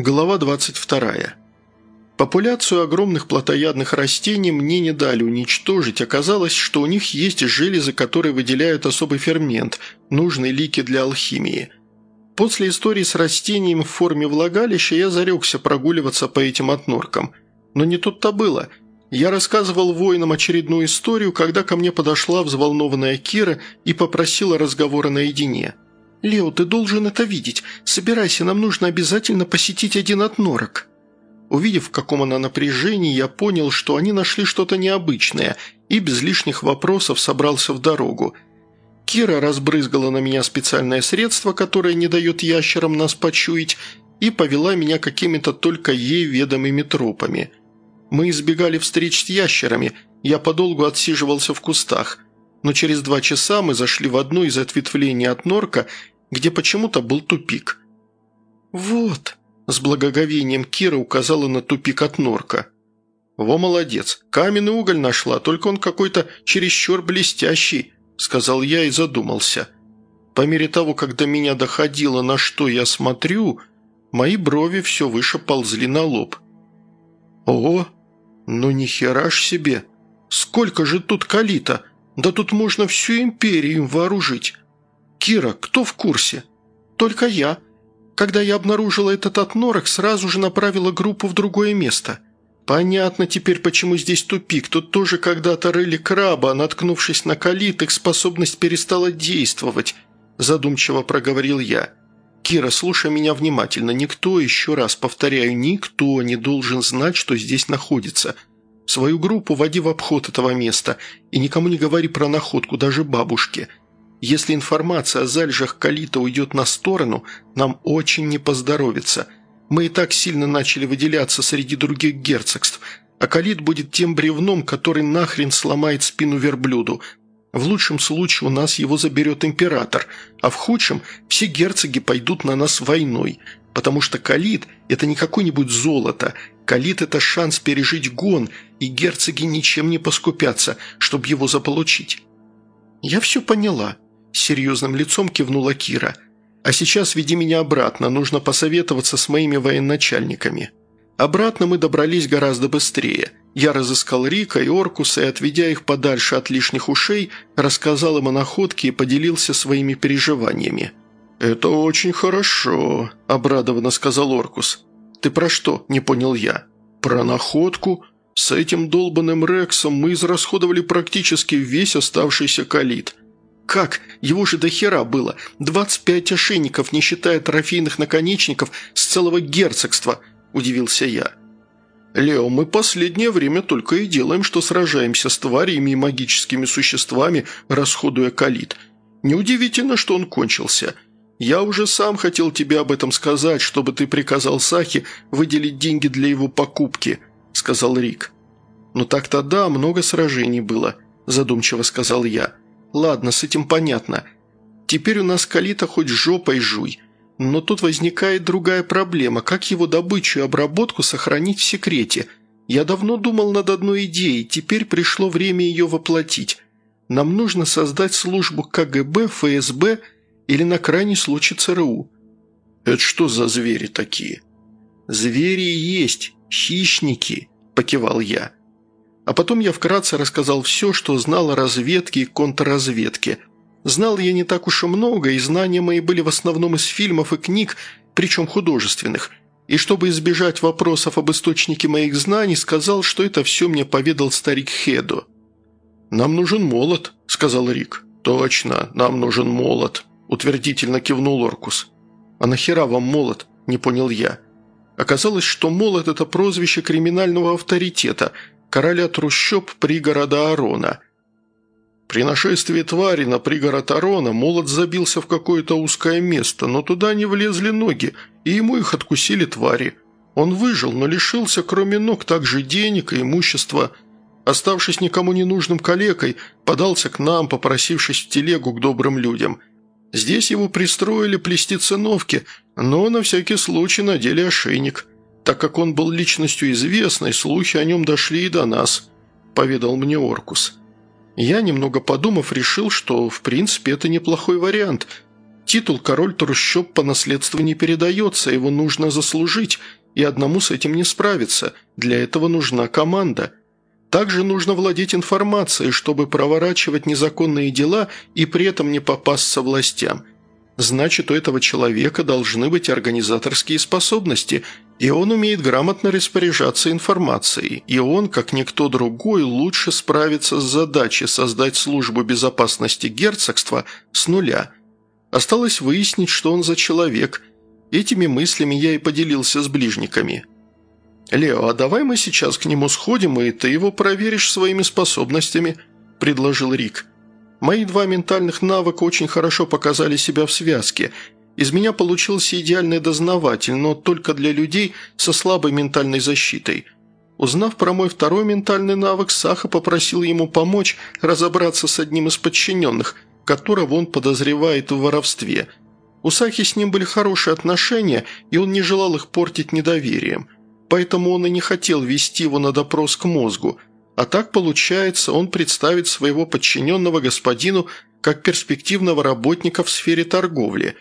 Глава 22. Популяцию огромных плотоядных растений мне не дали уничтожить. Оказалось, что у них есть железы, которые выделяют особый фермент, нужный лики для алхимии. После истории с растением в форме влагалища я зарекся прогуливаться по этим отноркам. Но не тут-то было. Я рассказывал воинам очередную историю, когда ко мне подошла взволнованная Кира и попросила разговора наедине – «Лео, ты должен это видеть. Собирайся, нам нужно обязательно посетить один от норок». Увидев, в каком она напряжении, я понял, что они нашли что-то необычное и без лишних вопросов собрался в дорогу. Кира разбрызгала на меня специальное средство, которое не дает ящерам нас почуять, и повела меня какими-то только ей ведомыми тропами. Мы избегали встреч с ящерами, я подолгу отсиживался в кустах – но через два часа мы зашли в одно из ответвлений от норка, где почему-то был тупик. «Вот», – с благоговением Кира указала на тупик от норка. «Во молодец, каменный уголь нашла, только он какой-то чересчур блестящий», – сказал я и задумался. По мере того, до меня доходило, на что я смотрю, мои брови все выше ползли на лоб. «О, ну ни хера ж себе! Сколько же тут калита!» Да тут можно всю империю им вооружить. Кира, кто в курсе? Только я. Когда я обнаружила этот отнорок, сразу же направила группу в другое место. Понятно теперь, почему здесь тупик. Тут тоже когда-то рыли краба, а наткнувшись на калит, их способность перестала действовать, задумчиво проговорил я. «Кира, слушай меня внимательно. Никто, еще раз повторяю, никто не должен знать, что здесь находится. Свою группу води в обход этого места и никому не говори про находку, даже бабушке. Если информация о залежах Калита уйдет на сторону, нам очень не поздоровится. Мы и так сильно начали выделяться среди других герцогств, а Калит будет тем бревном, который нахрен сломает спину верблюду. В лучшем случае у нас его заберет император, а в худшем все герцоги пойдут на нас войной, потому что Калит – это не какое-нибудь золото, Калит – это шанс пережить гон, и герцоги ничем не поскупятся, чтобы его заполучить». «Я все поняла», – серьезным лицом кивнула Кира. «А сейчас веди меня обратно, нужно посоветоваться с моими военачальниками». Обратно мы добрались гораздо быстрее. Я разыскал Рика и Оркуса и, отведя их подальше от лишних ушей, рассказал им о находке и поделился своими переживаниями. «Это очень хорошо», – обрадованно сказал Оркус. «Ты про что?» – не понял я. «Про находку. С этим долбанным Рексом мы израсходовали практически весь оставшийся калит». «Как? Его же до хера было. 25 ошейников, не считая трофейных наконечников, с целого герцогства», – удивился я. «Лео, мы последнее время только и делаем, что сражаемся с тварями и магическими существами, расходуя калит. Неудивительно, что он кончился». «Я уже сам хотел тебе об этом сказать, чтобы ты приказал Сахи выделить деньги для его покупки», – сказал Рик. «Ну так-то да, много сражений было», – задумчиво сказал я. «Ладно, с этим понятно. Теперь у нас Калита хоть жопой жуй. Но тут возникает другая проблема. Как его добычу и обработку сохранить в секрете? Я давно думал над одной идеей, теперь пришло время ее воплотить. Нам нужно создать службу КГБ, ФСБ – или на крайний случай ЦРУ. Это что за звери такие? Звери есть, хищники, покивал я. А потом я вкратце рассказал все, что знал о разведке и контрразведке. Знал я не так уж и много, и знания мои были в основном из фильмов и книг, причем художественных. И чтобы избежать вопросов об источнике моих знаний, сказал, что это все мне поведал старик Хедо. «Нам нужен молот», — сказал Рик. «Точно, нам нужен молот», утвердительно кивнул Оркус. «А нахера вам молот?» – не понял я. Оказалось, что молот – это прозвище криминального авторитета, короля трущоб пригорода Арона. При нашествии твари на пригород Арона молот забился в какое-то узкое место, но туда не влезли ноги, и ему их откусили твари. Он выжил, но лишился кроме ног также денег и имущества. Оставшись никому не нужным калекой, подался к нам, попросившись в телегу к добрым людям – Здесь его пристроили плести циновки, но на всякий случай надели ошейник. Так как он был личностью известной, слухи о нем дошли и до нас», – поведал мне Оркус. Я, немного подумав, решил, что в принципе это неплохой вариант. Титул «Король трущоб» по наследству не передается, его нужно заслужить, и одному с этим не справиться. Для этого нужна команда. Также нужно владеть информацией, чтобы проворачивать незаконные дела и при этом не попасться властям. Значит, у этого человека должны быть организаторские способности, и он умеет грамотно распоряжаться информацией, и он, как никто другой, лучше справится с задачей создать службу безопасности герцогства с нуля. Осталось выяснить, что он за человек. Этими мыслями я и поделился с ближниками. «Лео, а давай мы сейчас к нему сходим, и ты его проверишь своими способностями», – предложил Рик. «Мои два ментальных навыка очень хорошо показали себя в связке. Из меня получился идеальный дознаватель, но только для людей со слабой ментальной защитой». Узнав про мой второй ментальный навык, Саха попросил ему помочь разобраться с одним из подчиненных, которого он подозревает в воровстве. У Сахи с ним были хорошие отношения, и он не желал их портить недоверием – поэтому он и не хотел вести его на допрос к мозгу. А так получается, он представит своего подчиненного господину как перспективного работника в сфере торговли.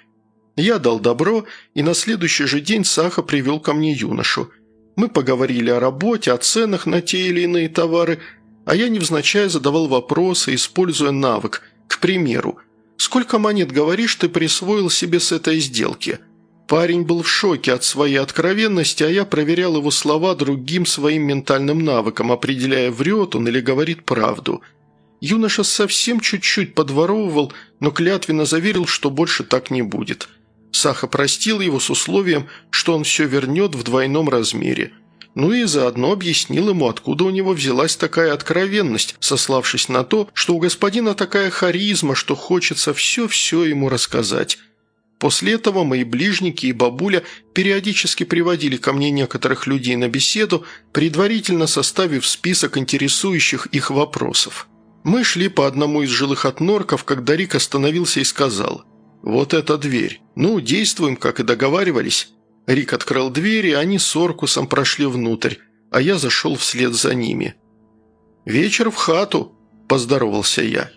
Я дал добро, и на следующий же день Саха привел ко мне юношу. Мы поговорили о работе, о ценах на те или иные товары, а я невзначай задавал вопросы, используя навык. К примеру, «Сколько монет, говоришь, ты присвоил себе с этой сделки?» Парень был в шоке от своей откровенности, а я проверял его слова другим своим ментальным навыком, определяя, врет он или говорит правду. Юноша совсем чуть-чуть подворовывал, но клятвенно заверил, что больше так не будет. Саха простил его с условием, что он все вернет в двойном размере. Ну и заодно объяснил ему, откуда у него взялась такая откровенность, сославшись на то, что у господина такая харизма, что хочется все-все ему рассказать. После этого мои ближники и бабуля периодически приводили ко мне некоторых людей на беседу, предварительно составив список интересующих их вопросов. Мы шли по одному из жилых отнорков, когда Рик остановился и сказал «Вот эта дверь. Ну, действуем, как и договаривались». Рик открыл дверь, и они с Оркусом прошли внутрь, а я зашел вслед за ними. «Вечер в хату», – поздоровался я.